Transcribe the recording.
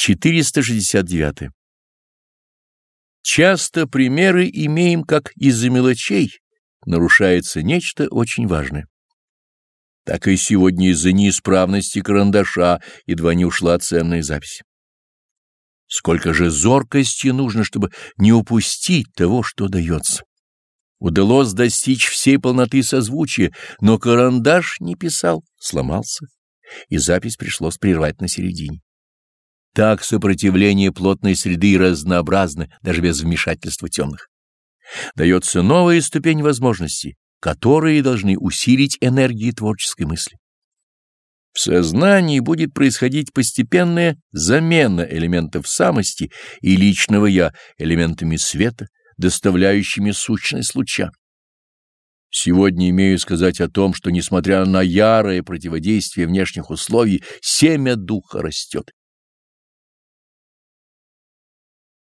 469. Часто примеры имеем, как из-за мелочей нарушается нечто очень важное. Так и сегодня из-за неисправности карандаша едва не ушла ценная запись. Сколько же зоркости нужно, чтобы не упустить того, что дается. Удалось достичь всей полноты созвучия, но карандаш не писал, сломался, и запись пришлось прервать на середине. Так сопротивление плотной среды разнообразно, даже без вмешательства темных. Дается новая ступень возможностей, которые должны усилить энергию творческой мысли. В сознании будет происходить постепенная замена элементов самости и личного «я» элементами света, доставляющими сущность луча. Сегодня имею сказать о том, что, несмотря на ярое противодействие внешних условий, семя духа растет